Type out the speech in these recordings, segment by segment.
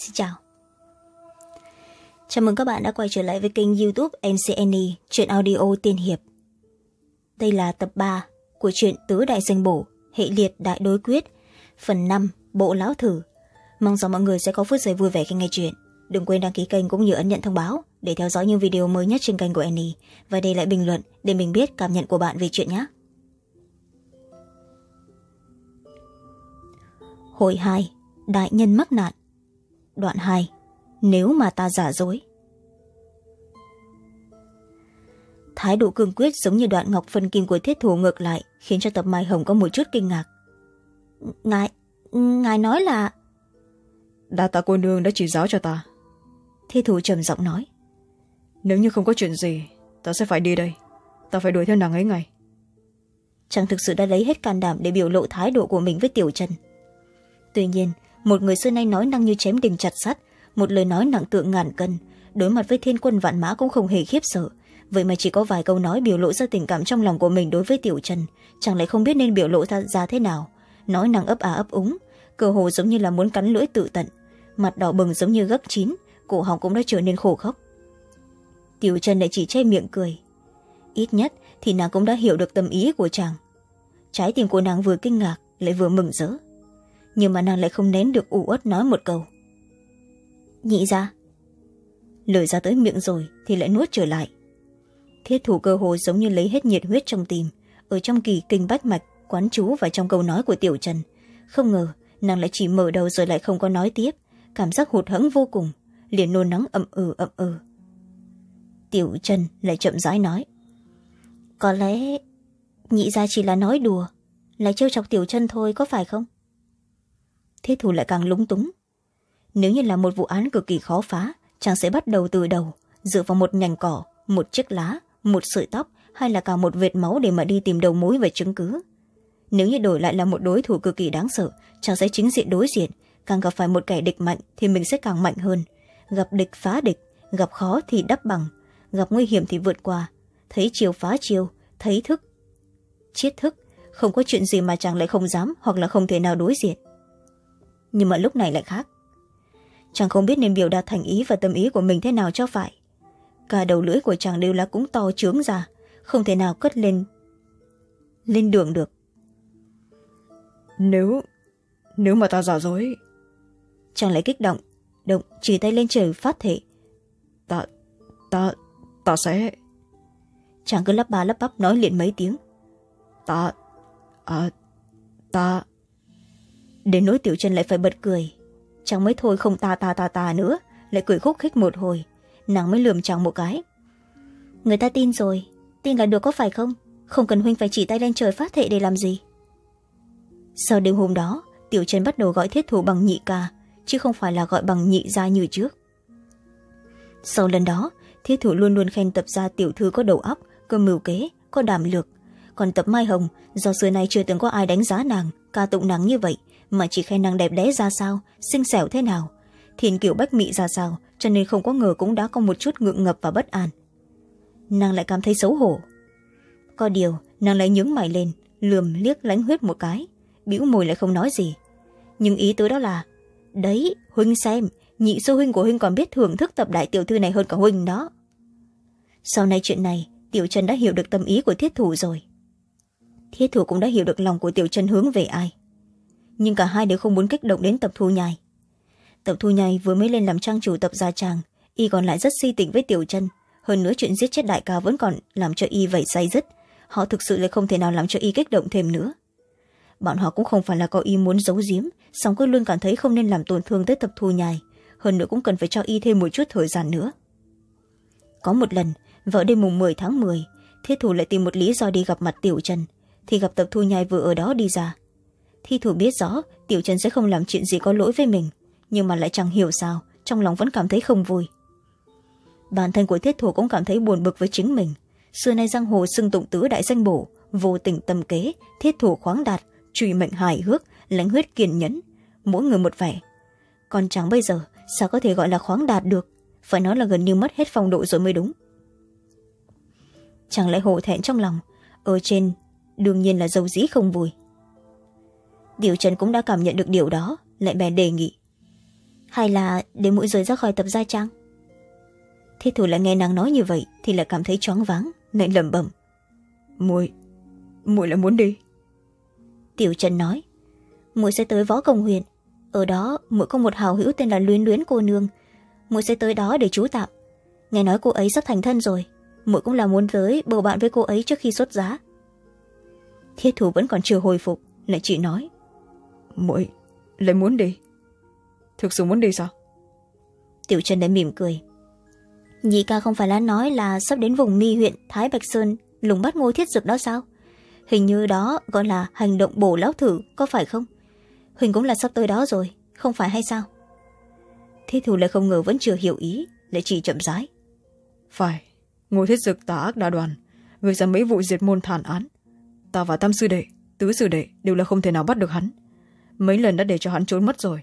xin chào. Chào mừng các bạn đã quay trở lại với kênh youtube mcne chuyện audio tiên hiệp. Đây là tập ba của truyện tứ đại danh bổ, hệ liệt đại đối quyết, phần năm, bộ lão thử. Mong rằng mọi người sẽ có phút giây vui vẻ khi nghe chuyện. Đừng quên đăng ký kênh cũng như ấn nhận thông báo để theo dõi những video mới nhất trên kênh của annie. Và để lại bình luận để mình biết cảm nhận của bạn về chuyện nhé. Hồi hai, đại nhân mắc nạn đoạn hai nếu mà ta giả dối. Thái độ cương quyết giống như đoạn ngọc phân kim của thiết thủ ngược lại khiến cho tập mai hồng có một chút kinh ngạc. Ngài ngài nói là đa tạ cô nương đã chỉ giáo cho ta. Thiết thủ trầm giọng nói. Nếu như không có chuyện gì ta sẽ phải đi đây. Ta phải đuổi theo nàng ấy ngay. Chàng thực sự đã lấy hết can đảm để biểu lộ thái độ của mình với tiểu trần. Tuy nhiên một người xưa nay nói năng như chém đình chặt sắt một lời nói nặng tượng ngàn cân. Đối mặt với thiên quân vạn mã cũng không hề khiếp sợ. Vậy mà chỉ có vài câu nói biểu lộ ra tình cảm trong lòng của mình đối với tiểu trần chẳng lẽ không biết nên biểu lộ ra, ra thế nào? Nói năng ấp à ấp úng cơ hồ giống như là muốn cắn lưỡi tự tận. Mặt đỏ bừng giống như gấp chín cổ họng cũng đã trở nên khổ khóc. Tiểu trần lại chỉ che miệng cười. Ít nhất thì nàng cũng đã hiểu được tâm ý của chàng. Trái tim của nàng vừa kinh ngạc lại vừa mừng rỡ nhưng mà nàng lại không nén được ủ uất nói một câu. Nhị ra lời ra tới miệng rồi thì lại nuốt trở lại. Thiết thủ cơ hồ giống như lấy hết nhiệt huyết trong tim, ở trong kỳ kinh bách mạch, quán chú và trong câu nói của tiểu trần. Không ngờ, nàng lại chỉ mở đầu rồi lại không có nói tiếp, cảm giác hụt hẫng vô cùng, liền nôn nắng ậm ừ ậm ừ. Tiểu trần lại chậm rãi nói, có lẽ nhị ra chỉ là nói đùa, là trêu chọc tiểu chân thôi, có phải không? Thế thủ lại càng lúng túng. Nếu như là một vụ án cực kỳ khó phá, chàng sẽ bắt đầu từ đầu, dựa vào một nhành cỏ, một chiếc lá, một sợi tóc, hay là cả một vệt máu để mà đi tìm đầu mối về chứng cứ. Nếu như đổi lại là một đối thủ cực kỳ đáng sợ, chàng sẽ chính diện đối diện. Càng gặp phải một kẻ địch mạnh thì mình sẽ càng mạnh hơn. Gặp địch phá địch, gặp khó thì đắp bằng. Gặp nguy hiểm thì vượt qua. Thấy chiều phá chiều, thấy thức chiết thức. Không có chuyện gì mà chàng lại không dám hoặc là không thể nào đối diện nhưng mà lúc này lại khác. Chàng không biết nên biểu đạt thành ý và tâm ý của mình thế nào cho phải. Cả đầu lưỡi của chàng đều là cũng to trướng ra không thể nào cất lên lên đường được. Nếu nếu mà ta giả dối. Chàng lại kích động động chỉ tay lên trời phát thể ta ta ta sẽ. Chàng cứ lắp ba lắp bắp nói liền mấy tiếng. Ta à ta đến nỗi tiểu chân lại phải bật cười. Chàng mới thôi không ta ta ta ta nữa, lại cười khúc khích một hồi. Nàng mới lườm chàng một cái. Người ta tin rồi, tin là được có phải không? Không cần huynh phải chỉ tay lên trời phát thệ để làm gì? Sau đêm hôm đó, tiểu trần bắt đầu gọi thiết thủ bằng nhị ca, chứ không phải là gọi bằng nhị gia như trước. Sau lần đó, thiết thủ luôn luôn khen tập gia tiểu thư có đầu óc, có mưu kế, có đảm lược. Còn tập mai hồng, do xưa nay chưa từng có ai đánh giá nàng, ca tụng nàng như vậy mà chỉ khen nàng đẹp đẽ ra sao, xinh xẻo thế nào? Thiên kiểu bách mị ra sao, cho nên không có ngờ cũng đã có một chút ngượng ngập và bất an. Nàng lại cảm thấy xấu hổ. Có điều, nàng lại nhướng mày lên, lườm liếc lánh huyết một cái, bĩu môi lại không nói gì. Nhưng ý tứ đó là, đấy, huynh xem, nhị sư huynh của huynh còn biết thưởng thức tập đại tiểu thư này hơn cả huynh đó. Sau này chuyện này, tiểu trần đã hiểu được tâm ý của thiết thủ rồi. Thiết thủ cũng đã hiểu được lòng của tiểu trần hướng về ai nhưng cả hai đều không muốn kích động đến tập thu nhai. Tập thu nhai vừa mới lên làm trang chủ tập gia tràng y còn lại rất si tình với tiểu chân. Hơn nữa chuyện giết chết đại ca vẫn còn làm cho y vẩy say dứt. Họ thực sự lại không thể nào làm cho y kích động thêm nữa. Bọn họ cũng không phải là có ý muốn giấu giếm song cứ luôn cảm thấy không nên làm tổn thương tới tập thu nhai. Hơn nữa cũng cần phải cho y thêm một chút thời gian nữa. Có một lần vào đêm mùng mười tháng mười, thiết thủ lại tìm một lý do đi gặp mặt tiểu trần thì gặp tập thu nhai vừa ở đó đi ra thi thủ biết rõ, tiểu trần sẽ không làm chuyện gì có lỗi với mình, nhưng mà lại chẳng hiểu sao, trong lòng vẫn cảm thấy không vui. Bản thân của thiết thủ cũng cảm thấy buồn bực với chính mình. Xưa nay giang hồ xưng tụng tứ đại danh bổ, vô tình tâm kế, thiết thủ khoáng đạt, truy mệnh hài hước, lãnh huyết kiên nhẫn, mỗi người một vẻ. Còn chẳng bây giờ, sao có thể gọi là khoáng đạt được? Phải nói là gần như mất hết phong độ rồi mới đúng. Chẳng lẽ hổ thẹn trong lòng? Ở trên, đương nhiên là dầu dĩ không vui điều trần cũng đã cảm nhận được điều đó, lại bèn đề nghị. Hay là để muội rời ra khỏi tập gia trang? Thiết thủ lại nghe nàng nói như vậy thì lại cảm thấy choáng váng, lại lẩm bẩm. Muội muội lại muốn đi. Tiểu trần nói, muội sẽ tới võ công huyện ở đó, muội có một hào hữu tên là luyến luyến cô nương. Muội sẽ tới đó để trú tạm. Nghe nói cô ấy sắp thành thân rồi, muội cũng là muốn tới bầu bạn với cô ấy trước khi xuất giá. Thiết thủ vẫn còn chưa hồi phục, lại chị nói muội lại muốn đi. Thực sự muốn đi sao? Tiểu trần đã mỉm cười. Nhị ca không phải là nói là sắp đến vùng mi huyện thái bạch sơn lùng bắt ngô thiết dực đó sao? Hình như đó gọi là hành động bổ lão thử có phải không? Huỳnh cũng là sắp tới đó rồi không phải hay sao? Thiết thủ lại không ngờ vẫn chưa hiểu ý lại chỉ chậm rãi. Phải ngô thiết dực tà ác đa đoàn gây ra mấy vụ diệt môn thản án. Ta và tam sư đệ tứ sư đệ đều là không thể nào bắt được hắn mấy lần đã để cho hắn trốn mất rồi.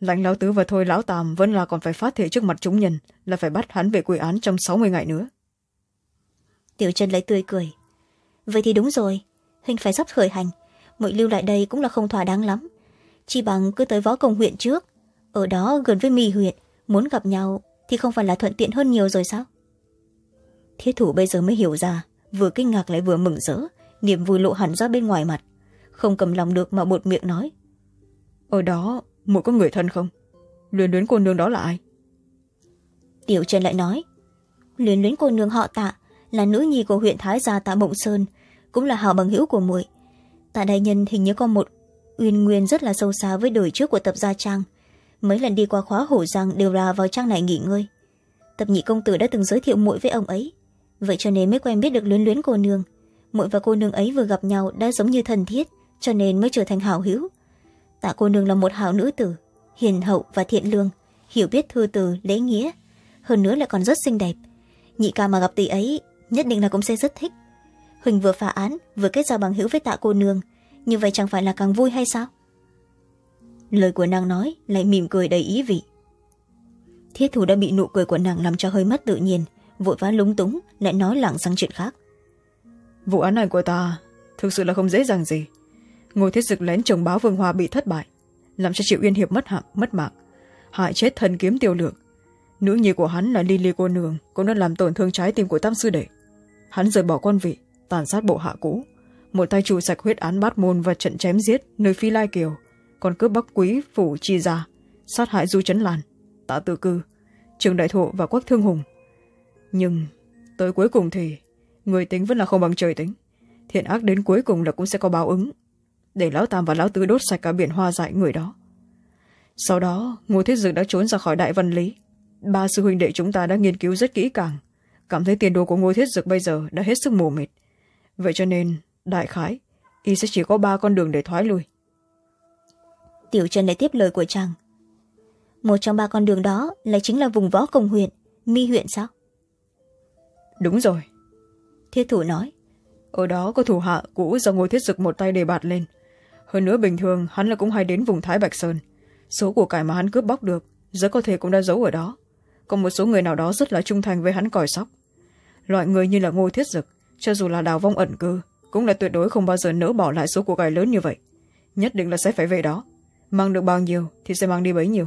Lãnh lão tứ và thôi lão tàm vẫn là còn phải phát thể trước mặt chúng nhân, là phải bắt hắn về quy án trong sáu mươi ngày nữa. Tiểu trần lấy tươi cười. Vậy thì đúng rồi huynh phải sắp khởi hành muội lưu lại đây cũng là không thỏa đáng lắm. Chỉ bằng cứ tới võ công huyện trước, ở đó gần với mì huyện, muốn gặp nhau thì không phải là thuận tiện hơn nhiều rồi sao? Thiết thủ bây giờ mới hiểu ra, vừa kinh ngạc lại vừa mừng rỡ, niềm vui lộ hẳn ra bên ngoài mặt. Không cầm lòng được mà bột miệng nói ở đó muội có người thân không? Luyến luyến cô nương đó là ai? Tiểu trần lại nói, luyến luyến cô nương họ tạ, là nữ nhi của huyện thái gia tạ mộng sơn, cũng là hào bằng hữu của muội. Tạ đại nhân hình như có một uyên nguyên rất là sâu xa với đời trước của tập gia trang. Mấy lần đi qua khóa hổ giang đều là vào trang này nghỉ ngơi. Tập nhị công tử đã từng giới thiệu muội với ông ấy, vậy cho nên mới quen biết được luyến luyến cô nương. Muội và cô nương ấy vừa gặp nhau đã giống như thân thiết, cho nên mới trở thành hảo hữu tạ cô nương là một hảo nữ tử, hiền hậu và thiện lương, hiểu biết thư từ, lễ nghĩa, hơn nữa lại còn rất xinh đẹp. Nhị ca mà gặp tỷ ấy, nhất định là cũng sẽ rất thích. Huỳnh vừa phá án, vừa kết giao bằng hữu với tạ cô nương, như vậy chẳng phải là càng vui hay sao? Lời của nàng nói lại mỉm cười đầy ý vị. Thiết thủ đã bị nụ cười của nàng làm cho hơi mất tự nhiên, vội vã lúng túng, lại nói lảng sang chuyện khác. Vụ án này của ta thực sự là không dễ dàng gì ngô thiết dực lén chồng báo vương hoa bị thất bại. Làm cho triệu yên hiệp mất hạng, mất mạng. Hại chết thần kiếm tiêu lượng. Nữ nhi của hắn là lily cô nương, cũng đã làm tổn thương trái tim của tam sư đệ. Hắn rời bỏ quan vị, tàn sát bộ hạ cũ. Một tay chủ sạch huyết án bát môn và trận chém giết nơi phi lai kiều. Còn cướp bắc quý phủ chi gia, sát hại du trấn làn tạ tự cư, trường đại thụ và quách thương hùng. Nhưng tới cuối cùng thì, người tính vẫn là không bằng trời tính. Thiện ác đến cuối cùng là cũng sẽ có báo ứng để lão tam và lão tứ đốt sạch cả biển hoa dại người đó. Sau đó ngô thiết dực đã trốn ra khỏi đại văn lý. Ba sư huynh đệ chúng ta đã nghiên cứu rất kỹ càng. Cảm thấy tiền đồ của ngô thiết dực bây giờ đã hết sức mù mịt. Vậy cho nên đại khái y sẽ chỉ có ba con đường để thoái lui. Tiểu trần lại tiếp lời của chàng. Một trong ba con đường đó là chính là vùng võ công huyện mi huyện sao? Đúng rồi. Thiết thủ nói. Ở đó có thủ hạ cũ do ngô thiết dực một tay đề bạt lên hơn nữa bình thường hắn là cũng hay đến vùng thái bạch sơn. Số của cải mà hắn cướp bóc được rất có thể cũng đã giấu ở đó. Còn một số người nào đó rất là trung thành với hắn còi sóc. Loại người như là ngô thiết dực cho dù là đào vong ẩn cư cũng là tuyệt đối không bao giờ nỡ bỏ lại số của cải lớn như vậy. Nhất định là sẽ phải về đó. Mang được bao nhiêu thì sẽ mang đi bấy nhiêu.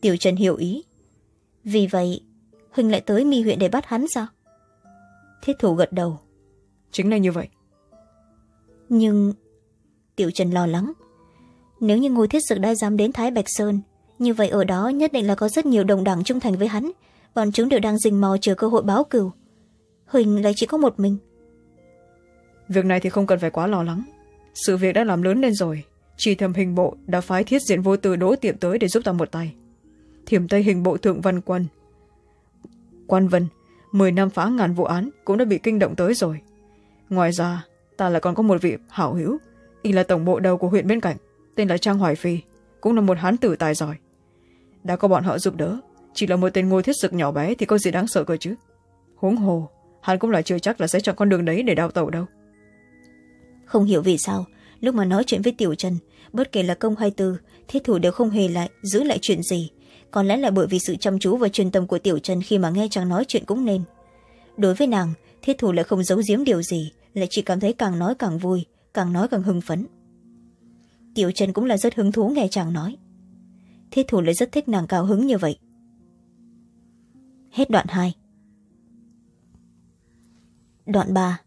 Tiểu trần hiểu ý. Vì vậy huỳnh lại tới mi huyện để bắt hắn sao? Thiết thủ gật đầu. Chính là như vậy. Nhưng tiểu trần lo lắng. Nếu như ngô thiết sự đã dám đến thái bạch sơn, như vậy ở đó nhất định là có rất nhiều đồng đảng trung thành với hắn, bọn chúng đều đang rình mò chờ cơ hội báo cừu huỳnh lại chỉ có một mình. Việc này thì không cần phải quá lo lắng. Sự việc đã làm lớn lên rồi. Chỉ thầm hình bộ đã phái thiết diện vô từ đỗ tiệm tới để giúp ta một tay. Thiểm tây hình bộ thượng văn quân quan vân, mười năm phá ngàn vụ án cũng đã bị kinh động tới rồi. Ngoài ra, ta lại còn có một vị hảo hữu y là tổng bộ đầu của huyện bên cạnh, tên là trang hoài phi, cũng là một hán tử tài giỏi. Đã có bọn họ giúp đỡ, chỉ là một tên ngôi thiết sực nhỏ bé thì có gì đáng sợ cơ chứ? Huống hồ, hắn cũng là chưa chắc là sẽ chọn con đường đấy để đào tẩu đâu. Không hiểu vì sao, lúc mà nói chuyện với tiểu trần, bất kể là công hay tư, thiết thủ đều không hề lại, giữ lại chuyện gì. Có lẽ là bởi vì sự chăm chú và truyền tâm của tiểu trần khi mà nghe chàng nói chuyện cũng nên. Đối với nàng, thiết thủ lại không giấu giếm điều gì, lại chỉ cảm thấy càng nói càng vui càng nói càng hưng phấn. Tiểu trần cũng là rất hứng thú nghe chàng nói. Thiết thủ lại rất thích nàng cao hứng như vậy. Hết đoạn hai. Đoạn ba.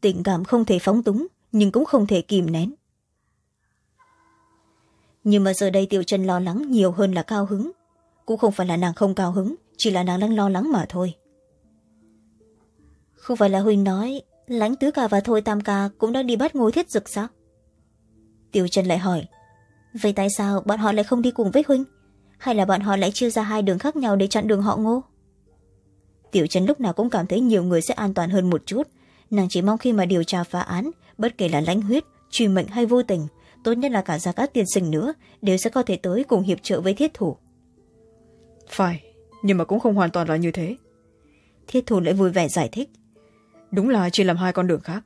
Tình cảm không thể phóng túng, nhưng cũng không thể kìm nén. Nhưng mà giờ đây tiểu Trần lo lắng nhiều hơn là cao hứng. Cũng không phải là nàng không cao hứng, chỉ là nàng đang lo lắng mà thôi. Không phải là huynh nói lãnh tứ ca và thôi tam ca cũng đang đi bắt ngôi thiết dực sao? Tiểu chân lại hỏi vậy tại sao bọn họ lại không đi cùng với huynh? Hay là bọn họ lại chia ra hai đường khác nhau để chặn đường họ ngô? Tiểu chân lúc nào cũng cảm thấy nhiều người sẽ an toàn hơn một chút. Nàng chỉ mong khi mà điều tra phá án bất kể là lãnh huyết truy mệnh hay vô tình tốt nhất là cả gia các tiên sinh nữa đều sẽ có thể tới cùng hiệp trợ với thiết thủ. Phải nhưng mà cũng không hoàn toàn là như thế. Thiết thủ lại vui vẻ giải thích đúng là chỉ làm hai con đường khác.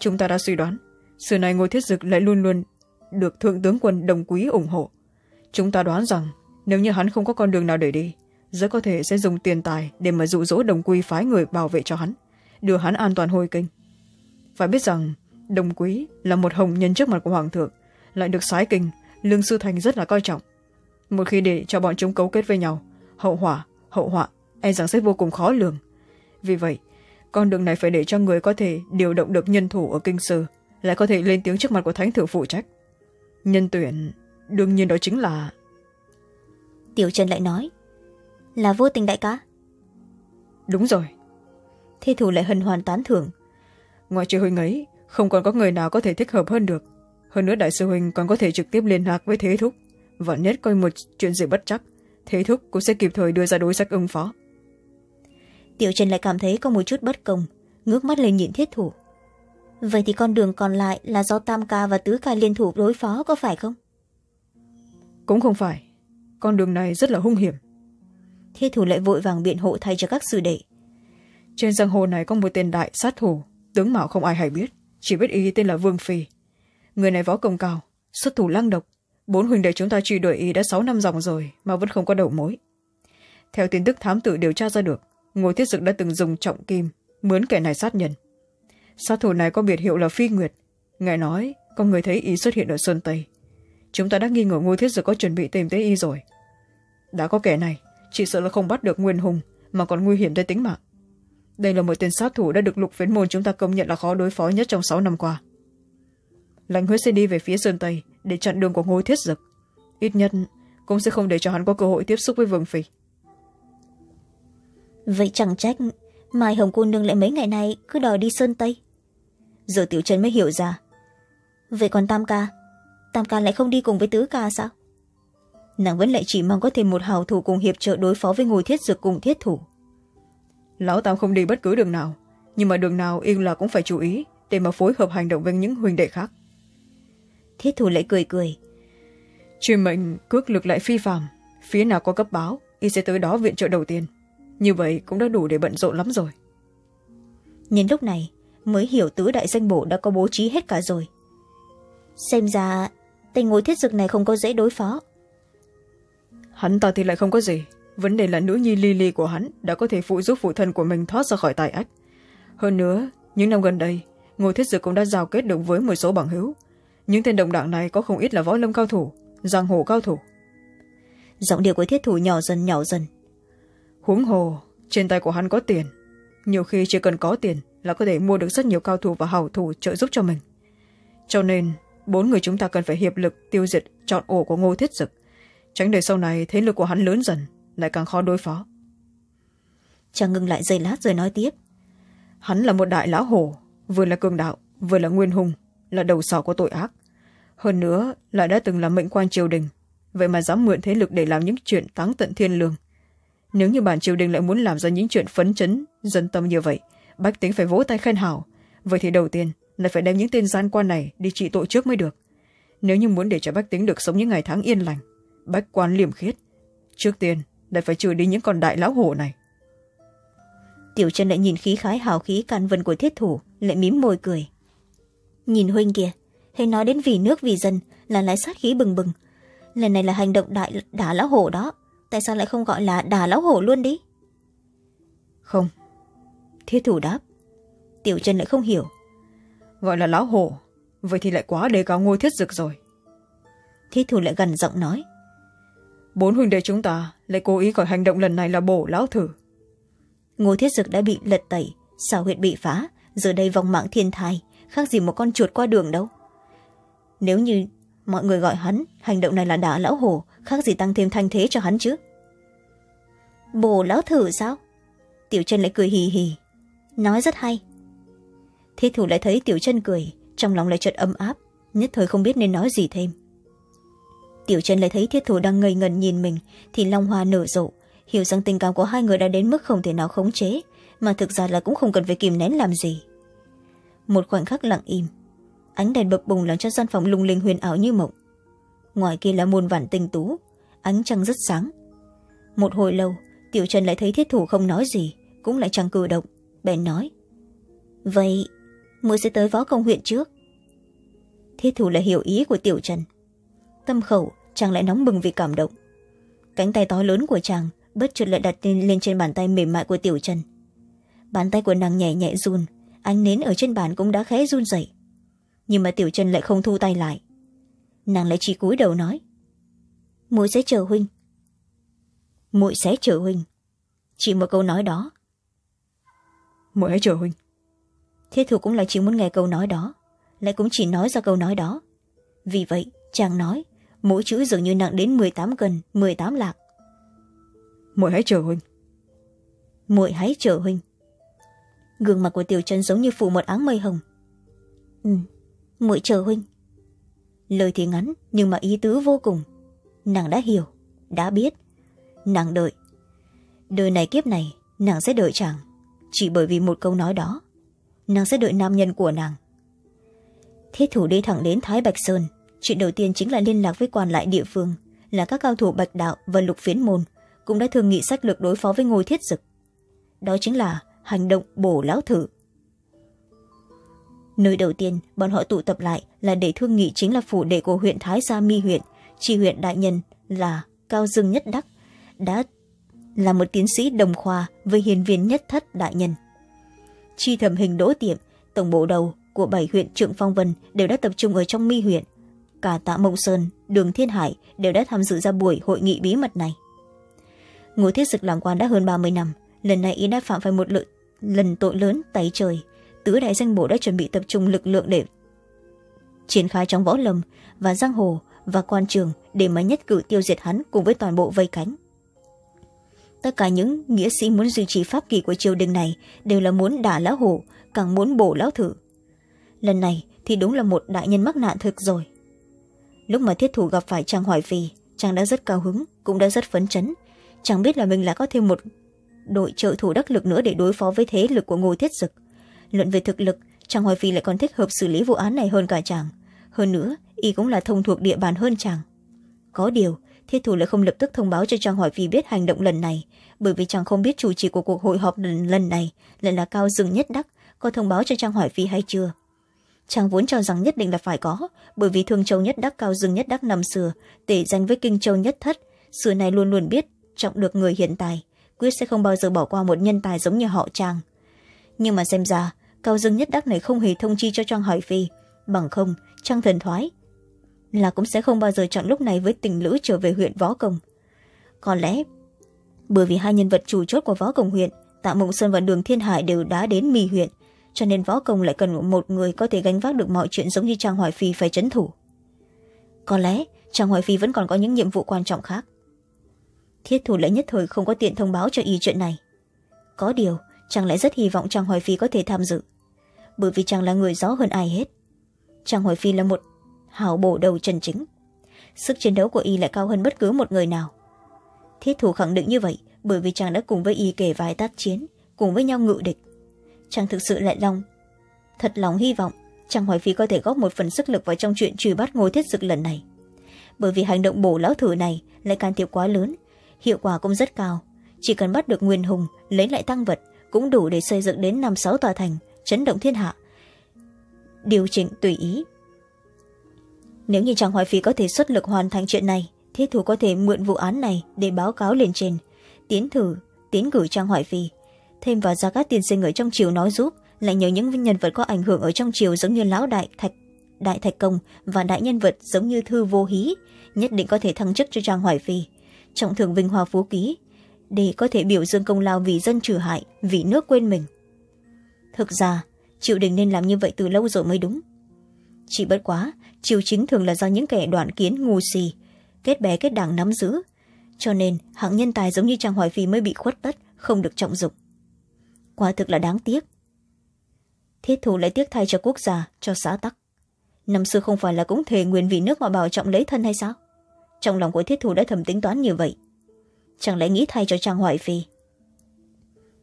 Chúng ta đã suy đoán, xưa này ngôi thiết dực lại luôn luôn được thượng tướng quân đồng quý ủng hộ. Chúng ta đoán rằng, nếu như hắn không có con đường nào để đi, rất có thể sẽ dùng tiền tài để mà dụ dỗ đồng quý phái người bảo vệ cho hắn, đưa hắn an toàn hồi kinh. Phải biết rằng, đồng quý là một hồng nhân trước mặt của hoàng thượng, lại được sái kinh, lương sư thành rất là coi trọng. Một khi để cho bọn chúng cấu kết với nhau, hậu hỏa hậu họa e rằng sẽ vô cùng khó lường. Vì vậy con đường này phải để cho người có thể điều động được nhân thủ ở kinh sư lại có thể lên tiếng trước mặt của thánh thượng phụ trách. Nhân tuyển đương nhiên đó chính là tiểu trần lại nói là vô tình đại ca? Đúng rồi. Thi thủ lại hân hoàn tán thưởng. Ngoài trừ huynh ấy không còn có người nào có thể thích hợp hơn được. Hơn nữa đại sư huynh còn có thể trực tiếp liên lạc với thế thúc. Vạn nhất coi một chuyện gì bất chắc thế thúc cũng sẽ kịp thời đưa ra đối sách ứng phó tiểu trần lại cảm thấy có một chút bất công ngước mắt lên nhìn thiết thủ. Vậy thì con đường còn lại là do tam ca và tứ ca liên thủ đối phó có phải không? Cũng không phải. Con đường này rất là hung hiểm. Thiết thủ lại vội vàng biện hộ thay cho các sư đệ. Trên giang hồ này có một tên đại sát thủ tướng mạo không ai hay biết chỉ biết y tên là vương phi. Người này võ công cao xuất thủ lăng độc. Bốn huynh đệ chúng ta truy đuổi y đã sáu năm dòng rồi mà vẫn không có đầu mối. Theo tin tức thám tử điều tra ra được ngô thiết dực đã từng dùng trọng kim, mướn kẻ này sát nhân. Sát thủ này có biệt hiệu là phi nguyệt. Ngài nói, có người thấy y xuất hiện ở sơn tây. Chúng ta đã nghi ngờ ngô thiết dực có chuẩn bị tìm tới y rồi. Đã có kẻ này, chỉ sợ là không bắt được nguyên hùng, mà còn nguy hiểm tới tính mạng. Đây là một tên sát thủ đã được lục phiến môn chúng ta công nhận là khó đối phó nhất trong sáu năm qua. Lãnh huyết sẽ đi về phía sơn tây để chặn đường của ngô thiết dực. Ít nhất, cũng sẽ không để cho hắn có cơ hội tiếp xúc với vương phi vậy chẳng trách mai hồng cô nương lại mấy ngày nay cứ đòi đi sơn tây. Giờ tiểu trần mới hiểu ra. Vậy còn tam ca? Tam ca lại không đi cùng với tứ ca sao? Nàng vẫn lại chỉ mong có thêm một hào thủ cùng hiệp trợ đối phó với ngồi thiết dược cùng thiết thủ. Lão tam không đi bất cứ đường nào nhưng mà đường nào yên là cũng phải chú ý để mà phối hợp hành động với những huynh đệ khác. Thiết thủ lại cười cười. Chuyên mệnh cước lực lại phi phàm phía nào có cấp báo y sẽ tới đó viện trợ đầu tiên như vậy cũng đã đủ để bận rộn lắm rồi. Nhân lúc này mới hiểu tứ đại danh bổ đã có bố trí hết cả rồi. Xem ra tên ngôi thiết dực này không có dễ đối phó. Hắn ta thì lại không có gì. Vấn đề là nữ nhi ly ly của hắn đã có thể phụ giúp phụ thân của mình thoát ra khỏi tài ách hơn nữa những năm gần đây ngô thiết dực cũng đã giao kết được với một số bằng hữu. Những tên đồng đảng này có không ít là võ lâm cao thủ giang hồ cao thủ. Giọng điệu của thiết thủ nhỏ dần nhỏ dần huống hồ trên tay của hắn có tiền. Nhiều khi chỉ cần có tiền là có thể mua được rất nhiều cao thủ và hảo thủ trợ giúp cho mình. Cho nên bốn người chúng ta cần phải hiệp lực tiêu diệt chọn ổ của ngô thiết dực. Tránh để sau này thế lực của hắn lớn dần lại càng khó đối phó. Chàng ngừng lại giây lát rồi nói tiếp. Hắn là một đại lão hổ vừa là cường đạo vừa là nguyên hùng là đầu sỏ của tội ác. Hơn nữa lại đã từng là mệnh quan triều đình. Vậy mà dám mượn thế lực để làm những chuyện táng tận thiên lương nếu như bản triều đình lại muốn làm ra những chuyện phấn chấn, dân tâm như vậy, bách tính phải vỗ tay khen hảo vậy thì đầu tiên là phải đem những tên gian quan này đi trị tội trước mới được. Nếu như muốn để cho bách tính được sống những ngày tháng yên lành, bách quan liềm khiết, trước tiên lại phải trừ đi những con đại lão hổ này. Tiểu chân lại nhìn khí khái hào khí can vân của thiết thủ, lại mím môi cười. Nhìn huynh kìa, hay nói đến vì nước vì dân là lái sát khí bừng bừng. Lần này là hành động đại đả lão hổ đó tại sao lại không gọi là đả lão hổ luôn đi? Không. Thiết thủ đáp. Tiểu chân lại không hiểu. Gọi là lão hổ. Vậy thì lại quá đề cao ngôi thiết dực rồi. Thiết thủ lại gần giọng nói. Bốn huynh đệ chúng ta lại cố ý gọi hành động lần này là bổ lão thử. Ngô thiết dực đã bị lật tẩy xào huyệt bị phá giờ đây vòng mạng thiên thai khác gì một con chuột qua đường đâu. Nếu như mọi người gọi hắn hành động này là đả lão hổ khác gì tăng thêm thanh thế cho hắn chứ? Bồ lão thử sao? Tiểu chân lại cười hì hì, nói rất hay. Thế thủ lại thấy tiểu chân cười, trong lòng lại chợt ấm áp, nhất thời không biết nên nói gì thêm. Tiểu chân lại thấy thiết thủ đang ngây ngần nhìn mình, thì long hoa nở rộ, hiểu rằng tình cảm của hai người đã đến mức không thể nào khống chế, mà thực ra là cũng không cần phải kìm nén làm gì. Một khoảnh khắc lặng im, ánh đèn bập bùng làm cho gian phòng lung linh huyền ảo như mộng ngoài kia là muôn vản tinh tú. Ánh trăng rất sáng. Một hồi lâu tiểu trần lại thấy thiết thủ không nói gì cũng lại chẳng cử động. Bèn nói vậy muội sẽ tới võ công huyện trước. Thiết thủ lại hiểu ý của tiểu trần. Tâm khẩu chàng lại nóng bừng vì cảm động. Cánh tay to lớn của chàng bất chợt lại đặt lên, lên trên bàn tay mềm mại của tiểu trần. Bàn tay của nàng nhẹ nhẹ run ánh nến ở trên bàn cũng đã khẽ run dậy nhưng mà tiểu trần lại không thu tay lại nàng lại chỉ cúi đầu nói. Muội sẽ chờ huynh. Muội sẽ chờ huynh. Chỉ một câu nói đó. Muội hãy chờ huynh. Thiết thủ cũng là chỉ muốn nghe câu nói đó. Lại cũng chỉ nói ra câu nói đó. Vì vậy chàng nói mỗi chữ dường như nặng đến mười tám cân mười tám lạc. Muội hãy chờ huynh. Muội hãy chờ huynh. Gương mặt của tiểu chân giống như phủ một áng mây hồng. Ừ muội chờ huynh lời thì ngắn, nhưng mà ý tứ vô cùng. Nàng đã hiểu, đã biết. Nàng đợi. Đời này kiếp này, nàng sẽ đợi chàng. Chỉ bởi vì một câu nói đó, nàng sẽ đợi nam nhân của nàng. Thiết thủ đi thẳng đến thái bạch sơn. Chuyện đầu tiên chính là liên lạc với quan lại địa phương, là các cao thủ bạch đạo và lục phiến môn cũng đã thường nghị sách lược đối phó với ngôi thiết dực. Đó chính là hành động bổ lão thử nơi đầu tiên bọn họ tụ tập lại là để thương nghị chính là phủ đệ của huyện thái gia mi huyện. Tri huyện đại nhân là cao dương nhất đắc đã là một tiến sĩ đồng khoa với hiền viên nhất thất đại nhân. Chi thẩm hình đỗ tiệm tổng bộ đầu của bảy huyện trượng phong vân đều đã tập trung ở trong mi huyện. Cả tạ mộng sơn đường thiên hải đều đã tham dự ra buổi hội nghị bí mật này. Ngô thiết dực làm quan đã hơn ba mươi năm lần này y đã phạm phải một lợi, lần tội lớn tay trời tứ đại danh bộ đã chuẩn bị tập trung lực lượng để triển khai trong võ lâm và giang hồ và quan trường để mà nhất cử tiêu diệt hắn cùng với toàn bộ vây cánh. Tất cả những nghĩa sĩ muốn duy trì pháp kỳ của triều đình này đều là muốn đả lão hổ, càng muốn bổ lão thử. Lần này thì đúng là một đại nhân mắc nạn thực rồi. Lúc mà thiết thủ gặp phải chàng hoài vì chàng đã rất cao hứng, cũng đã rất phấn chấn. Chàng biết là mình lại có thêm một đội trợ thủ đắc lực nữa để đối phó với thế lực của ngô thiết dực luận về thực lực chàng hoài phi lại còn thích hợp xử lý vụ án này hơn cả chàng. Hơn nữa y cũng là thông thuộc địa bàn hơn chàng. Có điều thiết thủ lại không lập tức thông báo cho chàng hoài phi biết hành động lần này bởi vì chàng không biết chủ trì của cuộc hội họp lần, lần này lại là cao dương nhất đắc có thông báo cho chàng hoài phi hay chưa? Chàng vốn cho rằng nhất định là phải có bởi vì thương châu nhất đắc cao dương nhất đắc năm xưa tể danh với kinh châu nhất thất xưa này luôn luôn biết trọng được người hiện tại quyết sẽ không bao giờ bỏ qua một nhân tài giống như họ chàng. nhưng mà xem ra cao dương nhất đắc này không hề thông chi cho trang hỏi phi. Bằng không, trang thần thoái, là cũng sẽ không bao giờ chọn lúc này với tình lữ trở về huyện võ công. Có lẽ, bởi vì hai nhân vật chủ chốt của võ công huyện, tạ mộng sơn và đường thiên hải đều đã đến mì huyện, cho nên võ công lại cần một người có thể gánh vác được mọi chuyện giống như trang hoài phi phải trấn thủ. Có lẽ, trang hoài phi vẫn còn có những nhiệm vụ quan trọng khác. Thiết thủ lại nhất thời không có tiện thông báo cho y chuyện này. Có điều chàng lại rất hy vọng trang hoài phi có thể tham dự bởi vì chàng là người rõ hơn ai hết. Chàng hoài phi là một hào bổ đầu chân chính. Sức chiến đấu của y lại cao hơn bất cứ một người nào. Thiết thủ khẳng định như vậy bởi vì chàng đã cùng với y kể vài tác chiến, cùng với nhau ngự địch. Chàng thực sự lại lòng, thật lòng hy vọng chàng hoài phi có thể góp một phần sức lực vào trong chuyện truy bắt ngôi thiết dực lần này. Bởi vì hành động bổ lão thử này lại can thiệp quá lớn, hiệu quả cũng rất cao. Chỉ cần bắt được nguyên hùng, lấy lại tăng vật, cũng đủ để xây dựng đến năm sáu tòa thành chấn động thiên hạ. Điều chỉnh tùy ý. Nếu như chàng hoài phi có thể xuất lực hoàn thành chuyện này thiết thủ có thể mượn vụ án này để báo cáo lên trên, tiến thử, tiến cử trang hoài phi. Thêm vào ra các tiên sinh ở trong triều nói giúp, lại nhờ những nhân vật có ảnh hưởng ở trong triều giống như lão đại thạch đại thạch công và đại nhân vật giống như thư vô hí, nhất định có thể thăng chức cho trang hoài phi. Trọng thưởng vinh hoa phú ký, để có thể biểu dương công lao vì dân trừ hại, vì nước quên mình thực ra, triều đình nên làm như vậy từ lâu rồi mới đúng. Chỉ bất quá, triều chính thường là do những kẻ đoạn kiến, ngu si, kết bè kết đảng nắm giữ. Cho nên, hạng nhân tài giống như trang hoài phi mới bị khuất tất, không được trọng dụng. Quả thực là đáng tiếc. Thiết thủ lại tiếc thay cho quốc gia, cho xã tắc. Năm xưa không phải là cũng thề nguyện vì nước mà bảo trọng lấy thân hay sao? Trong lòng của thiết thủ đã thầm tính toán như vậy. Chẳng lẽ nghĩ thay cho trang hoài phi?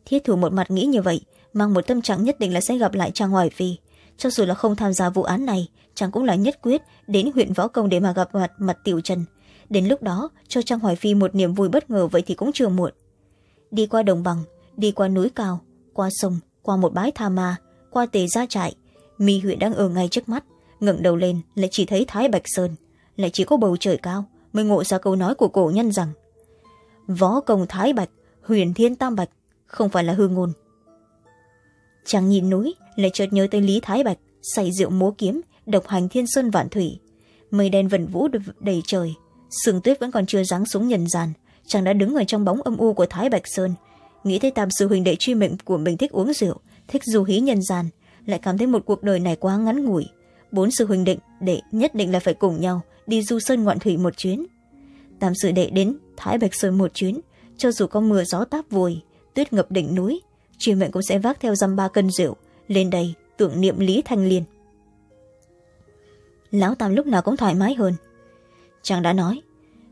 Thiết thủ một mặt nghĩ như vậy mang một tâm trạng nhất định là sẽ gặp lại trang hoài phi cho dù là không tham gia vụ án này, chàng cũng là nhất quyết đến huyện võ công để mà gặp mặt mặt tiểu trần. Đến lúc đó, cho trang hoài phi một niềm vui bất ngờ vậy thì cũng chưa muộn. Đi qua đồng bằng, đi qua núi cao, qua sông, qua một bãi tha ma, qua tề gia trại, mi huyện đang ở ngay trước mắt, ngẩng đầu lên lại chỉ thấy thái bạch sơn, lại chỉ có bầu trời cao mới ngộ ra câu nói của cổ nhân rằng, võ công thái bạch, huyền thiên tam bạch, không phải là hư ngôn chàng nhìn núi, lại chợt nhớ tới lý thái bạch, say rượu múa kiếm, độc hành thiên sơn vạn thủy. Mây đen vần vũ đầy trời, sương tuyết vẫn còn chưa giáng xuống nhân gian. Chàng đã đứng ở trong bóng âm u của thái bạch sơn. Nghĩ tới tam sư huỳnh đệ truy mệnh của mình thích uống rượu, thích du hí nhân gian, lại cảm thấy một cuộc đời này quá ngắn ngủi. Bốn sư huỳnh định, đệ nhất định là phải cùng nhau đi du sơn ngoạn thủy một chuyến. Tam sư đệ đến thái bạch sơn một chuyến, cho dù có mưa gió táp vùi, tuyết ngập đỉnh núi chị mệnh cũng sẽ vác theo dăm ba cân rượu. Lên đây, tưởng niệm lý thanh liên. Lão tam lúc nào cũng thoải mái hơn. Chàng đã nói,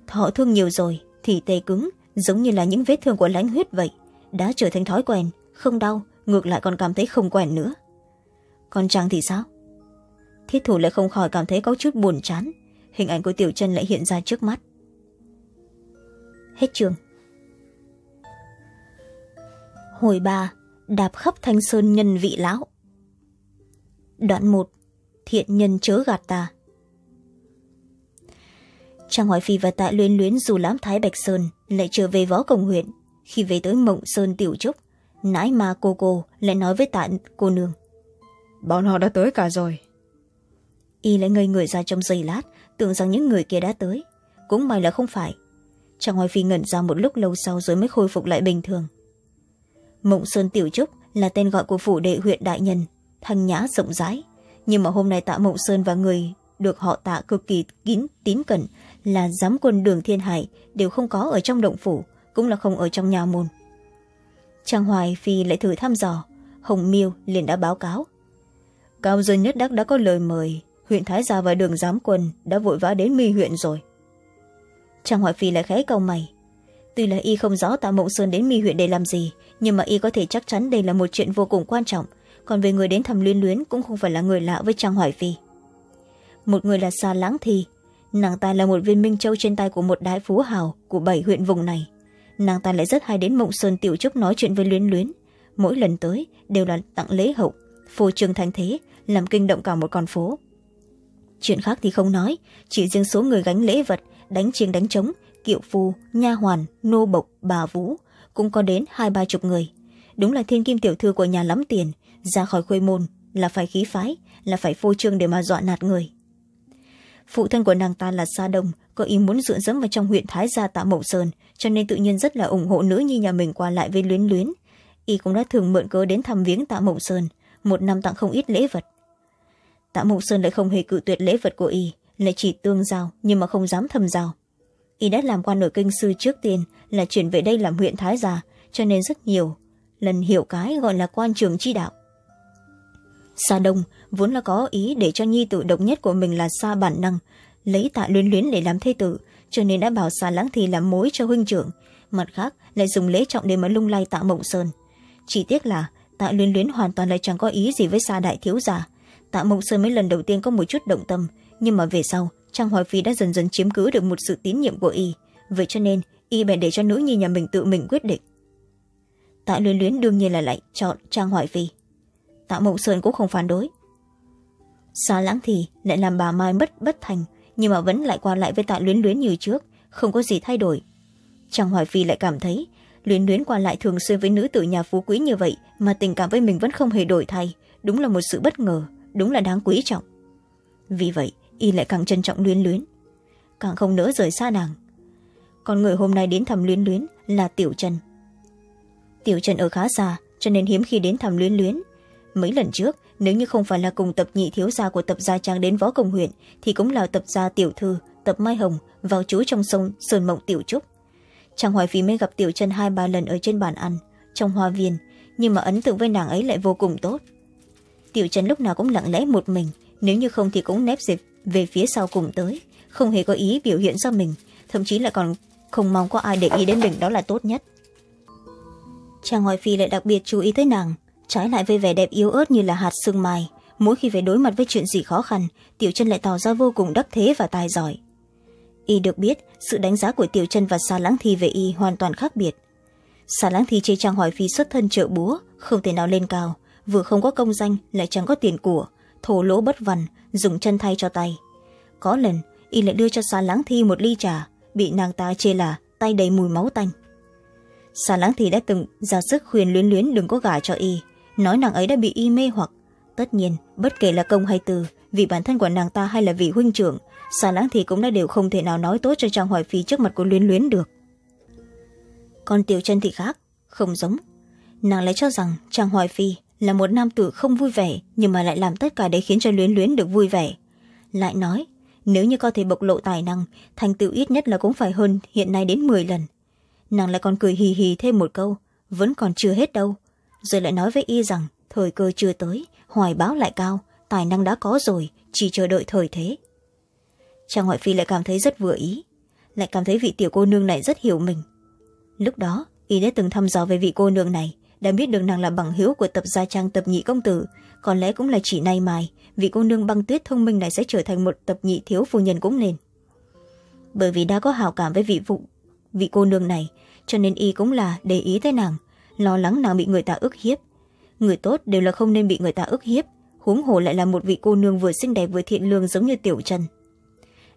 thọ thương nhiều rồi, thì tê cứng, giống như là những vết thương của lãnh huyết vậy. Đã trở thành thói quen, không đau, ngược lại còn cảm thấy không quen nữa. Còn chàng thì sao? Thiết thủ lại không khỏi cảm thấy có chút buồn chán. Hình ảnh của tiểu chân lại hiện ra trước mắt. Hết trường hồi ba đạp khắp thanh sơn nhân vị lão. Đoạn một thiện nhân chớ gạt ta. Trang hoài phi và tạ luyến luyến dù lãm thái bạch sơn lại trở về võ công huyện khi về tới mộng sơn tiểu trúc nãi ma cô cô lại nói với tạ cô nương. Bọn họ đã tới cả rồi. Y lại ngây người ra trong giây lát tưởng rằng những người kia đã tới. Cũng may là không phải. Trang hoài phi ngẩn ra một lúc lâu sau rồi mới khôi phục lại bình thường mộng sơn tiểu trúc là tên gọi của phủ đệ huyện đại nhân thanh nhã rộng rãi. Nhưng mà hôm nay tạ mộng sơn và người được họ tạ cực kỳ kín, tín cẩn là giám quân đường thiên hải đều không có ở trong động phủ, cũng là không ở trong nhà môn. Trang hoài phi lại thử thăm dò, hồng miêu liền đã báo cáo. Cao dân nhất đắc đã có lời mời, huyện thái gia và đường giám quân đã vội vã đến mi huyện rồi. Trang hoài phi lại khẽ câu mày tuy là y không rõ tạ mộng sơn đến mi huyện để làm gì, nhưng mà y có thể chắc chắn đây là một chuyện vô cùng quan trọng. Còn về người đến thăm luyến luyến cũng không phải là người lạ với trang hoài phi. Một người là xa lãng thi. Nàng ta là một viên minh châu trên tay của một đại phú hào của bảy huyện vùng này. Nàng ta lại rất hay đến mộng sơn tiểu trúc nói chuyện với luyến luyến. Mỗi lần tới, đều là tặng lễ hậu, phô trương thanh thế, làm kinh động cả một con phố. Chuyện khác thì không nói, chỉ riêng số người gánh lễ vật, đánh chiêng đánh trống kiệu phu, nha hoàn, nô bộc, bà vũ, cũng có đến hai, ba chục người. Đúng là thiên kim tiểu thư của nhà lắm tiền, ra khỏi khuê môn là phải khí phái, là phải phô trương để mà dọa nạt người. Phụ thân của nàng ta là sa đông, có ý muốn dựa dẫm vào trong huyện thái gia tạ mậu sơn, cho nên tự nhiên rất là ủng hộ nữ nhi nhà mình qua lại với luyến luyến. Y cũng đã thường mượn cớ đến thăm viếng tạ mậu sơn, một năm tặng không ít lễ vật. Tạ mậu sơn lại không hề cự tuyệt lễ vật của y, lại chỉ tương giao nhưng mà không dám thầm giao y đã làm quan nội kinh sư trước tiên là chuyển về đây làm huyện thái già, cho nên rất nhiều lần hiểu cái gọi là quan trường chi đạo. Sa đông vốn là có ý để cho nhi tử độc nhất của mình là sa bản năng lấy tạ luyến luyến để làm thê tử cho nên đã bảo sa lãng thì làm mối cho huynh trưởng mặt khác lại dùng lễ trọng để mà lung lay tạ mộng sơn. Chỉ tiếc là tạ luyến luyến hoàn toàn lại chẳng có ý gì với sa đại thiếu già, tạ mộng sơn mới lần đầu tiên có một chút động tâm nhưng mà về sau trang hoài phi đã dần dần chiếm cứ được một sự tín nhiệm của y. Vậy cho nên, y bèn để cho nữ nhi nhà mình tự mình quyết định. Tạ luyến luyến đương nhiên là lại chọn trang hoài phi. Tạ mộng sơn cũng không phản đối. Xa lãng thì lại làm bà mai mất bất thành, nhưng mà vẫn lại qua lại với tạ luyến luyến như trước, không có gì thay đổi. Trang hoài phi lại cảm thấy luyến luyến qua lại thường xuyên với nữ tử nhà phú quý như vậy, mà tình cảm với mình vẫn không hề đổi thay, đúng là một sự bất ngờ, đúng là đáng quý trọng. Vì vậy y lại càng trân trọng luyến luyến. Càng không nỡ rời xa nàng. Còn người hôm nay đến thăm luyến luyến là tiểu trần. Tiểu trần ở khá xa, cho nên hiếm khi đến thăm luyến luyến. Mấy lần trước, nếu như không phải là cùng tập nhị thiếu gia của tập gia trang đến võ công huyện, thì cũng là tập gia tiểu thư, tập mai hồng, vào chú trong sông sơn mộng tiểu trúc. Trang hoài phi mới gặp tiểu chân hai ba lần ở trên bàn ăn, trong hoa viên, nhưng mà ấn tượng với nàng ấy lại vô cùng tốt. Tiểu chân lúc nào cũng lặng lẽ một mình, nếu như không thì cũng nép dịp về phía sau cùng tới, không hề có ý biểu hiện ra mình, thậm chí là còn không mong có ai để ý đến mình, đó là tốt nhất. Chàng hoài phi lại đặc biệt chú ý tới nàng, trái lại với vẻ đẹp yếu ớt như là hạt sương mai. Mỗi khi phải đối mặt với chuyện gì khó khăn, tiểu chân lại tỏ ra vô cùng đắc thế và tài giỏi. Y được biết, sự đánh giá của tiểu chân và xa lãng thi về y hoàn toàn khác biệt. Xa lãng thi chê chàng hỏi phi xuất thân trợ búa, không thể nào lên cao, vừa không có công danh, lại chẳng có tiền của thổ lỗ bất vằn dùng chân thay cho tay. Có lần, y lại đưa cho xa lãng thi một ly trà, bị nàng ta chê là tay đầy mùi máu tanh. Xa lãng thi đã từng ra sức khuyên luyến luyến đừng có gả cho y, nói nàng ấy đã bị y mê hoặc. Tất nhiên, bất kể là công hay từ vì bản thân của nàng ta hay là vị huynh trưởng xa lãng thi cũng đã đều không thể nào nói tốt cho trang hoài phi trước mặt của luyến luyến được. Còn tiểu chân thì khác, không giống. Nàng lại cho rằng trang hoài phi là một nam tử không vui vẻ, nhưng mà lại làm tất cả để khiến cho luyến luyến được vui vẻ. Lại nói, nếu như có thể bộc lộ tài năng, thành tựu ít nhất là cũng phải hơn hiện nay đến m lần. Nàng lại còn cười hì hì thêm một câu, vẫn còn chưa hết đâu. Rồi lại nói với y rằng, thời cơ chưa tới, hoài báo lại cao, tài năng đã có rồi, chỉ chờ đợi thời thế. Trang ngoại phi lại cảm thấy rất vừa ý, lại cảm thấy vị tiểu cô nương này rất hiểu mình. Lúc đó, y đã từng thăm dò về vị cô nương này đã biết được nàng là bằng hữu của tập gia trang tập nhị công tử còn lẽ cũng là chỉ nay mai, vị cô nương băng tuyết thông minh này sẽ trở thành một tập nhị thiếu phu nhân cũng nên. Bởi vì đã có hào cảm với vị vụ vị cô nương này, cho nên y cũng là để ý tới nàng, lo lắng nàng bị người ta ức hiếp. Người tốt đều là không nên bị người ta ức hiếp, huống hồ lại là một vị cô nương vừa xinh đẹp vừa thiện lương giống như tiểu trần.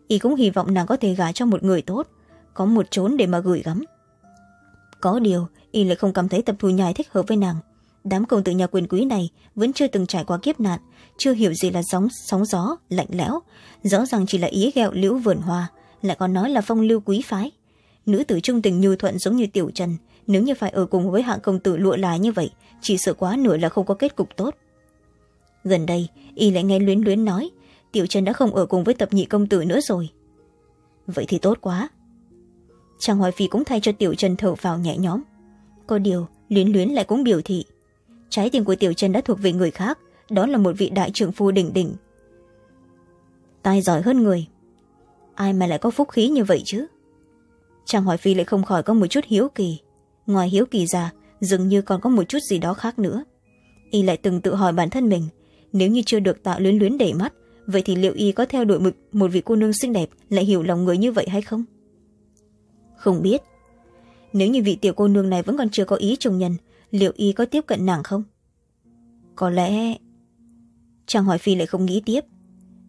Y cũng hy vọng nàng có thể gả cho một người tốt, có một chốn để mà gửi gắm. Có điều y lại không cảm thấy tập thù nhai thích hợp với nàng. Đám công tử nhà quyền quý này vẫn chưa từng trải qua kiếp nạn, chưa hiểu gì là sóng sóng gió, lạnh lẽo. Rõ ràng chỉ là ý ghẹo liễu vườn hoa, lại còn nói là phong lưu quý phái. Nữ tử trung tình nhu thuận giống như tiểu trần, nếu như phải ở cùng với hạng công tử lụa là như vậy, chỉ sợ quá nửa là không có kết cục tốt. Gần đây, y lại nghe luyến luyến nói, tiểu trần đã không ở cùng với tập nhị công tử nữa rồi. Vậy thì tốt quá. Chàng hoài phi cũng thay cho tiểu trần thở vào nhẹ nhõm có điều luyến luyến lại cũng biểu thị. Trái tim của tiểu trần đã thuộc về người khác đó là một vị đại trưởng phu đỉnh đỉnh. Tài giỏi hơn người. Ai mà lại có phúc khí như vậy chứ? Trang hoài phi lại không khỏi có một chút hiếu kỳ. Ngoài hiếu kỳ ra dường như còn có một chút gì đó khác nữa. Y lại từng tự hỏi bản thân mình nếu như chưa được tạo luyến luyến đẩy mắt vậy thì liệu y có theo đuổi một, một vị cô nương xinh đẹp lại hiểu lòng người như vậy hay không? Không biết nếu như vị tiểu cô nương này vẫn còn chưa có ý trùng nhân, liệu y có tiếp cận nàng không? Có lẽ chàng hỏi phi lại không nghĩ tiếp.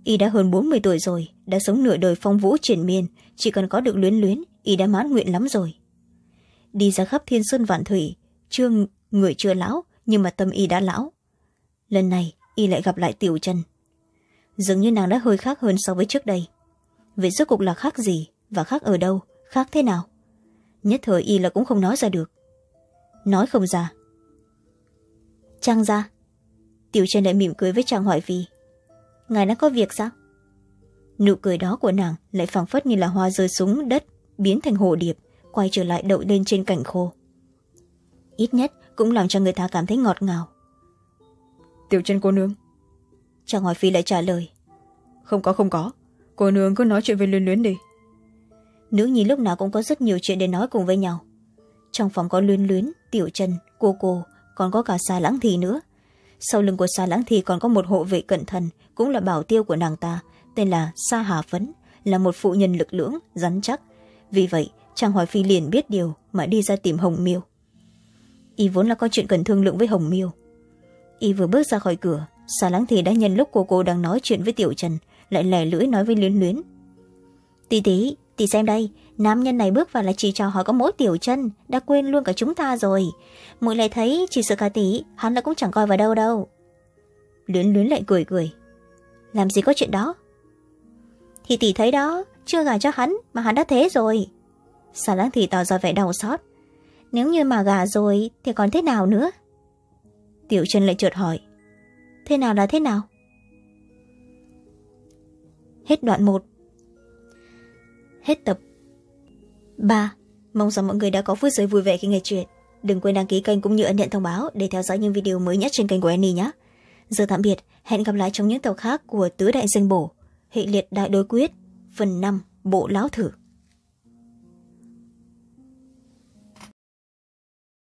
Y đã hơn bốn mươi tuổi rồi, đã sống nửa đời phong vũ triển miên, chỉ cần có được luyến luyến, y đã mãn nguyện lắm rồi. Đi ra khắp thiên sơn vạn thủy, chưa người chưa lão, nhưng mà tâm y đã lão. Lần này, y lại gặp lại tiểu chân dường như nàng đã hơi khác hơn so với trước đây. Vậy rốt cuộc là khác gì và khác ở đâu, khác thế nào? Nhất thời y là cũng không nói ra được. Nói không ra. Trang ra. Tiểu chân lại mỉm cười với trang hỏi phi. Ngài đã có việc sao? Nụ cười đó của nàng lại phảng phất như là hoa rơi xuống đất biến thành hồ điệp quay trở lại đậu lên trên cảnh khô. Ít nhất cũng làm cho người ta cảm thấy ngọt ngào. Tiểu chân cô nương. Chàng hỏi phi lại trả lời. Không có không có. Cô nương cứ nói chuyện với luyến luyến đi nữ nhi lúc nào cũng có rất nhiều chuyện để nói cùng với nhau. Trong phòng có luyến luyến, tiểu chân cô cô, còn có cả xa lãng thì nữa. Sau lưng của xa lãng thì còn có một hộ vệ cẩn thận, cũng là bảo tiêu của nàng ta, tên là sa hà phấn, là một phụ nhân lực lưỡng, rắn chắc. Vì vậy, chàng hoài phi liền biết điều mà đi ra tìm hồng miêu. Y vốn là có chuyện cần thương lượng với hồng miêu. Y vừa bước ra khỏi cửa xa lắng thì đã nhân lúc cô cô đang nói chuyện với tiểu trần, lại lẻ lưỡi nói với luyến luyến. Tí tí thì xem đây, nam nhân này bước vào là chỉ chào hỏi có mỗi tiểu chân, đã quên luôn cả chúng ta rồi. Mỗi lại thấy chỉ sợ cả tỷ, hắn là cũng chẳng coi vào đâu đâu. Luyến luyến lại cười cười. Làm gì có chuyện đó? Thì tỷ thấy đó, chưa gả cho hắn mà hắn đã thế rồi. Xà lãng thì tỏ ra vẻ đau xót. Nếu như mà gả rồi thì còn thế nào nữa? Tiểu chân lại chợt hỏi. Thế nào là thế nào? Hết đoạn một hết tập. Ba, mong rằng mọi người đã có phút giây vui vẻ khi nghe chuyện. Đừng quên đăng ký kênh cũng như ấn nhận thông báo để theo dõi những video mới nhất trên kênh của annie nhé. Giờ tạm biệt, hẹn gặp lại trong những tập khác của tứ đại danh bổ, hệ liệt đại đối quyết, phần năm, bộ lão thử.